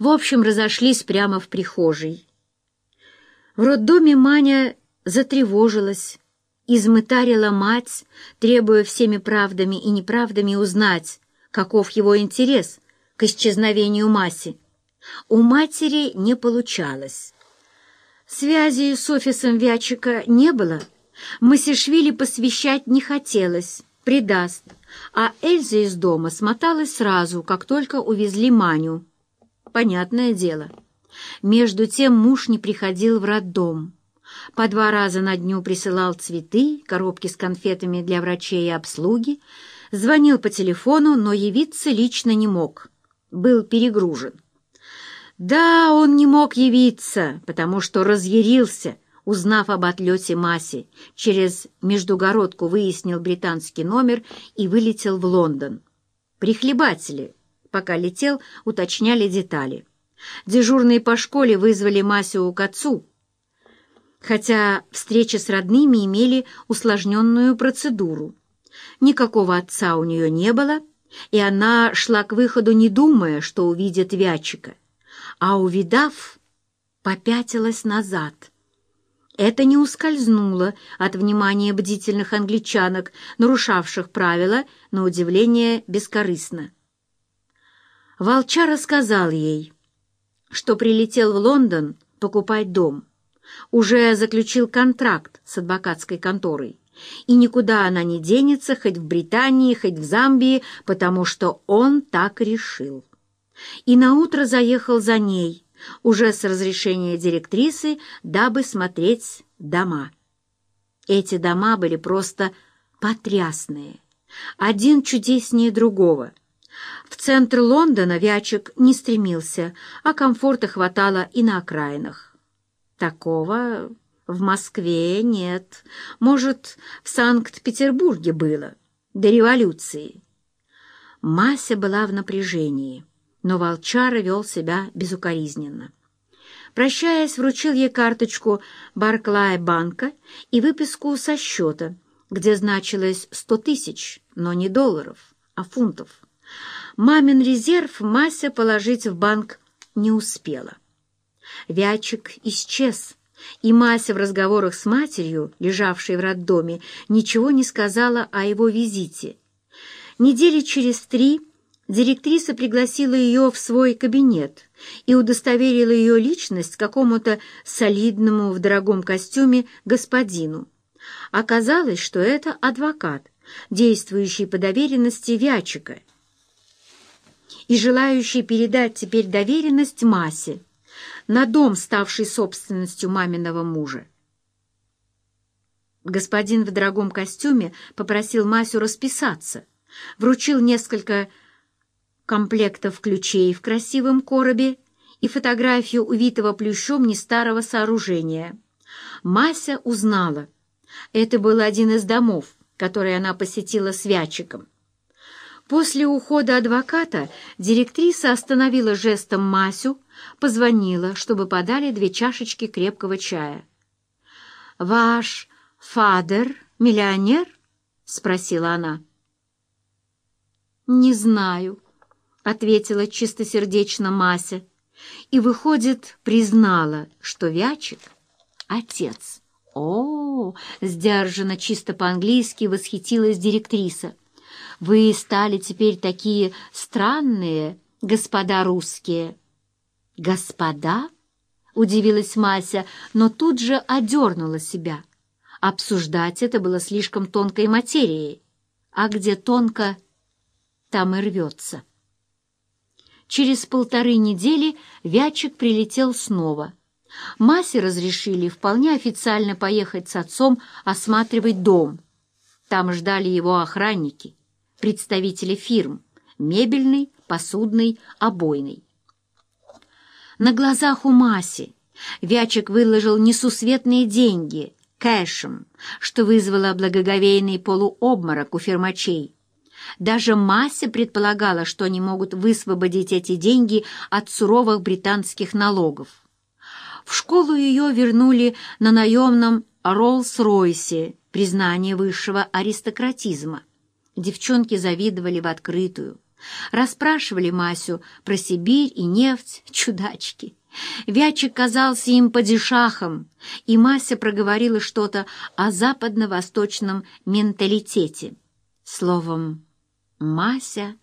В общем, разошлись прямо в прихожей. В роддоме Маня затревожилась, измытарила мать, требуя всеми правдами и неправдами узнать, каков его интерес к исчезновению Маси. У матери не получалось. Связи с офисом Вячика не было, Масишвили посвящать не хотелось, предаст, а Эльза из дома смоталась сразу, как только увезли Маню. Понятное дело. Между тем муж не приходил в роддом. По два раза на дню присылал цветы, коробки с конфетами для врачей и обслуги, звонил по телефону, но явиться лично не мог. Был перегружен. Да, он не мог явиться, потому что разъярился, узнав об отлете Маси. Через междугородку выяснил британский номер и вылетел в Лондон. Прихлебатели, пока летел, уточняли детали. Дежурные по школе вызвали Масю к отцу, хотя встречи с родными имели усложненную процедуру. Никакого отца у нее не было, и она шла к выходу, не думая, что увидит Вячика, а, увидав, попятилась назад. Это не ускользнуло от внимания бдительных англичанок, нарушавших правила, на удивление бескорыстно. Волча рассказал ей, что прилетел в Лондон покупать дом, уже заключил контракт с адвокатской конторой, и никуда она не денется, хоть в Британии, хоть в Замбии, потому что он так решил. И наутро заехал за ней, уже с разрешения директрисы, дабы смотреть дома. Эти дома были просто потрясные, один чудеснее другого. Центр Лондона Вячик не стремился, а комфорта хватало и на окраинах. Такого в Москве нет. Может, в Санкт-Петербурге было, до революции. Мася была в напряжении но волчара вел себя безукоризненно. Прощаясь, вручил ей карточку Барклая-банка и выписку со счета, где значилось сто тысяч, но не долларов, а фунтов. Мамин резерв Мася положить в банк не успела. Вячик исчез, и Мася в разговорах с матерью, лежавшей в роддоме, ничего не сказала о его визите. Недели через три Директриса пригласила ее в свой кабинет и удостоверила ее личность какому-то солидному в дорогом костюме господину. Оказалось, что это адвокат, действующий по доверенности Вячика и желающий передать теперь доверенность Масе на дом, ставший собственностью маминого мужа. Господин в дорогом костюме попросил Масю расписаться, вручил несколько комплектов ключей в красивом коробе и фотографию увитого плющом нестарого сооружения. Мася узнала. Это был один из домов, который она посетила с Вячиком. После ухода адвоката директриса остановила жестом Масю, позвонила, чтобы подали две чашечки крепкого чая. «Ваш фадер миллионер?» — спросила она. «Не знаю», — ответила чистосердечно Мася. И, выходит, признала, что Вячик — отец. «О, — сдержанно, чисто по-английски восхитилась директриса, — вы стали теперь такие странные, господа русские». «Господа?» — удивилась Мася, но тут же одернула себя. Обсуждать это было слишком тонкой материей, а где тонко, там и рвется. Через полторы недели Вячик прилетел снова. Масе разрешили вполне официально поехать с отцом осматривать дом. Там ждали его охранники, представители фирм — мебельной, посудной, обойной. На глазах у Маси Вячик выложил несусветные деньги кэшем, что вызвало благоговейный полуобморок у фермачей. Даже Мася предполагала, что они могут высвободить эти деньги от суровых британских налогов. В школу ее вернули на наемном Роллс-Ройсе, признание высшего аристократизма. Девчонки завидовали в открытую. Расспрашивали Масю про Сибирь и нефть, чудачки. Вячик казался им падишахом, и Мася проговорила что-то о западно-восточном менталитете. Словом, Мася